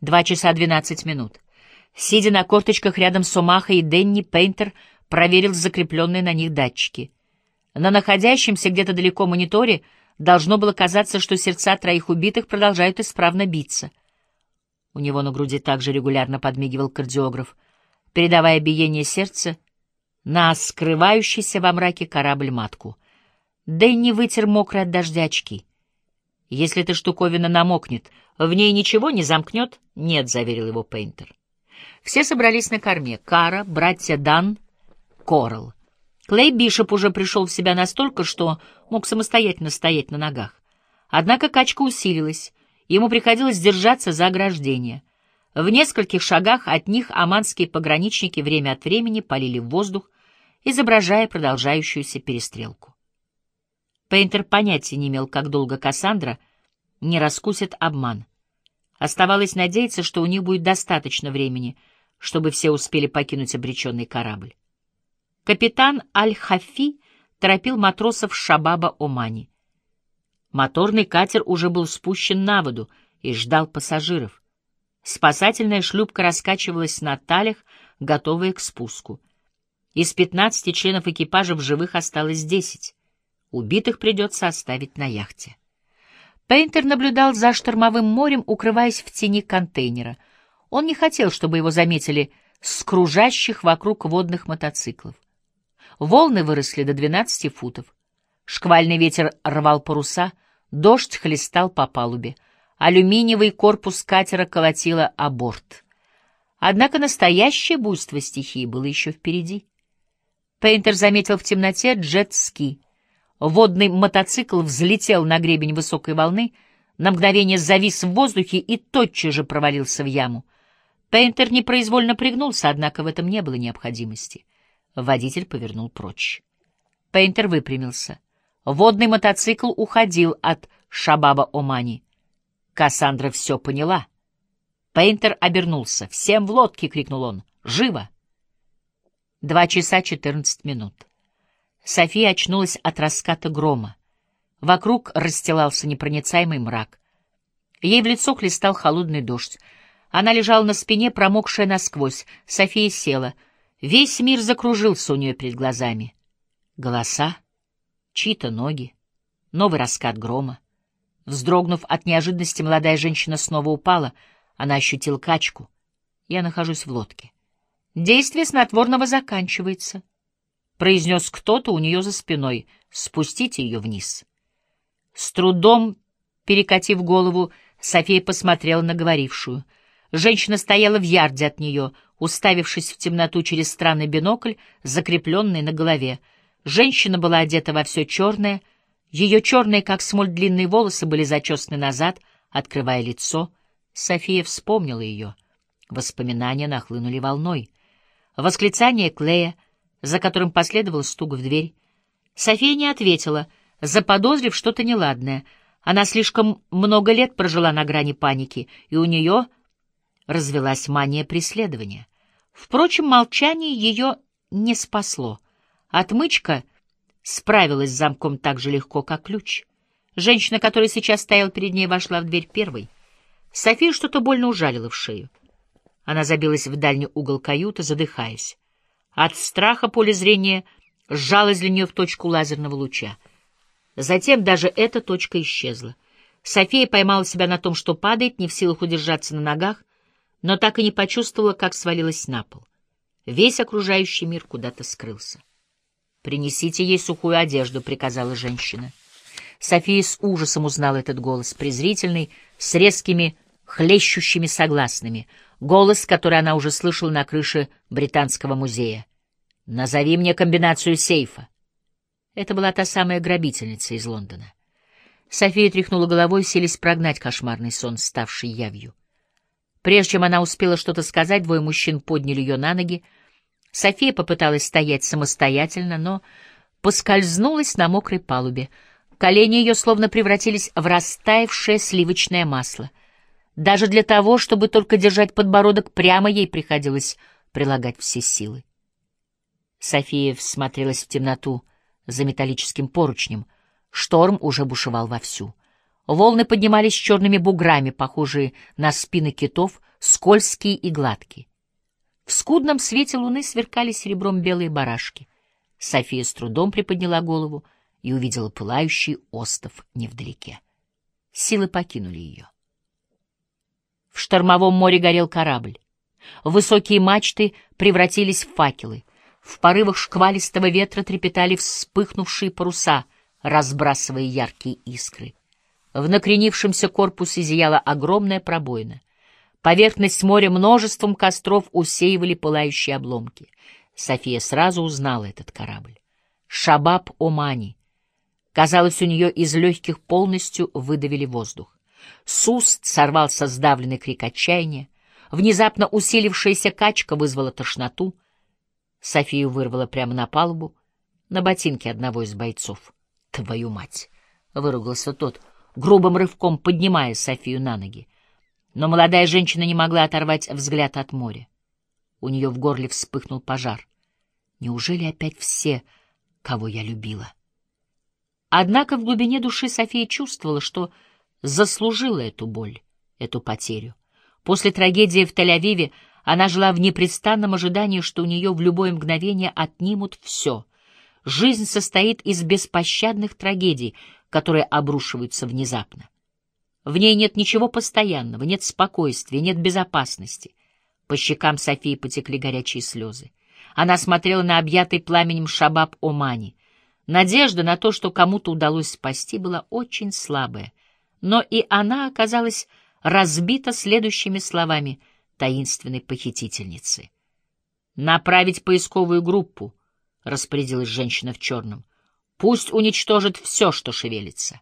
Два часа двенадцать минут. Сидя на корточках рядом с Омахой и Денни, Пейнтер проверил закрепленные на них датчики. На находящемся где-то далеко мониторе должно было казаться, что сердца троих убитых продолжают исправно биться. У него на груди также регулярно подмигивал кардиограф, передавая биение сердца на скрывающийся во мраке корабль-матку. Дэнни вытер мокрые от дождя очки. «Если эта штуковина намокнет, в ней ничего не замкнет?» «Нет», — заверил его Пейнтер. Все собрались на корме. Кара, братья Дан, Коралл. Клей Бишоп уже пришел в себя настолько, что мог самостоятельно стоять на ногах. Однако качка усилилась, ему приходилось держаться за ограждение. В нескольких шагах от них аманские пограничники время от времени полили в воздух, изображая продолжающуюся перестрелку. Пейнтер понятия не имел, как долго Кассандра не раскусит обман. Оставалось надеяться, что у них будет достаточно времени, чтобы все успели покинуть обреченный корабль. Капитан Аль-Хафи торопил матросов Шабаба-Омани. Моторный катер уже был спущен на воду и ждал пассажиров. Спасательная шлюпка раскачивалась на талях, готовая к спуску. Из пятнадцати членов экипажа в живых осталось десять. Убитых придется оставить на яхте. Пейнтер наблюдал за штормовым морем, укрываясь в тени контейнера. Он не хотел, чтобы его заметили с кружащих вокруг водных мотоциклов. Волны выросли до 12 футов. Шквальный ветер рвал паруса, дождь хлестал по палубе. Алюминиевый корпус катера колотило о борт. Однако настоящее буйство стихии было еще впереди. Пейнтер заметил в темноте джет-ски — Водный мотоцикл взлетел на гребень высокой волны, на мгновение завис в воздухе и тотчас же провалился в яму. Пейнтер непроизвольно пригнулся, однако в этом не было необходимости. Водитель повернул прочь. Пейнтер выпрямился. Водный мотоцикл уходил от Шабаба Омани. Кассандра все поняла. Пейнтер обернулся. «Всем в лодке!» — крикнул он. «Живо!» Два часа четырнадцать минут. София очнулась от раската грома. Вокруг расстилался непроницаемый мрак. Ей в лицо хлестал холодный дождь. Она лежала на спине, промокшая насквозь. София села. Весь мир закружился у нее перед глазами. Голоса, чьи-то ноги, новый раскат грома. Вздрогнув от неожиданности, молодая женщина снова упала. Она ощутила качку. Я нахожусь в лодке. Действие снотворного заканчивается произнес кто-то у нее за спиной. «Спустите ее вниз». С трудом, перекатив голову, София посмотрела на говорившую. Женщина стояла в ярде от нее, уставившись в темноту через странный бинокль, закрепленный на голове. Женщина была одета во все черное, ее черные, как смоль, длинные волосы были зачесаны назад, открывая лицо. София вспомнила ее. Воспоминания нахлынули волной. Восклицание Клея — за которым последовал стук в дверь. София не ответила, заподозрив что-то неладное. Она слишком много лет прожила на грани паники, и у нее развелась мания преследования. Впрочем, молчание ее не спасло. Отмычка справилась с замком так же легко, как ключ. Женщина, которая сейчас стояла перед ней, вошла в дверь первой. София что-то больно ужалила в шею. Она забилась в дальний угол каюты, задыхаясь. От страха поле зрения сжалось для нее в точку лазерного луча. Затем даже эта точка исчезла. София поймала себя на том, что падает, не в силах удержаться на ногах, но так и не почувствовала, как свалилась на пол. Весь окружающий мир куда-то скрылся. «Принесите ей сухую одежду», — приказала женщина. София с ужасом узнала этот голос, презрительный, с резкими, хлещущими согласными — голос, который она уже слышала на крыше Британского музея. «Назови мне комбинацию сейфа». Это была та самая грабительница из Лондона. София тряхнула головой, селись прогнать кошмарный сон, ставший явью. Прежде чем она успела что-то сказать, двое мужчин подняли ее на ноги. София попыталась стоять самостоятельно, но поскользнулась на мокрой палубе. Колени ее словно превратились в растаявшее сливочное масло — даже для того, чтобы только держать подбородок прямо, ей приходилось прилагать все силы. София всмотрелась в темноту за металлическим поручнем. Шторм уже бушевал вовсю. Волны поднимались черными буграми, похожие на спины китов, скользкие и гладкие. В скудном свете луны сверкали серебром белые барашки. София с трудом приподняла голову и увидела пылающий остов невдалеке. Силы покинули ее. Штормовом море горел корабль. Высокие мачты превратились в факелы. В порывах шквалистого ветра трепетали вспыхнувшие паруса, разбрасывая яркие искры. В накренившемся корпусе зияла огромная пробоина. Поверхность моря множеством костров усеивали пылающие обломки. София сразу узнала этот корабль. Шабаб-Омани. Казалось, у нее из легких полностью выдавили воздух. С уст сорвался сдавленный крик отчаяния. Внезапно усилившаяся качка вызвала тошноту. Софию вырвала прямо на палубу, на ботинке одного из бойцов. «Твою мать!» — выругался тот, грубым рывком поднимая Софию на ноги. Но молодая женщина не могла оторвать взгляд от моря. У нее в горле вспыхнул пожар. Неужели опять все, кого я любила? Однако в глубине души София чувствовала, что заслужила эту боль, эту потерю. После трагедии в Тель-Авиве она жила в непрестанном ожидании, что у нее в любое мгновение отнимут все. Жизнь состоит из беспощадных трагедий, которые обрушиваются внезапно. В ней нет ничего постоянного, нет спокойствия, нет безопасности. По щекам Софии потекли горячие слезы. Она смотрела на объятый пламенем шабаб Омани. Надежда на то, что кому-то удалось спасти, была очень слабая. Но и она оказалась разбита следующими словами таинственной похитительницы. «Направить поисковую группу», — распорядилась женщина в черном. «Пусть уничтожит все, что шевелится».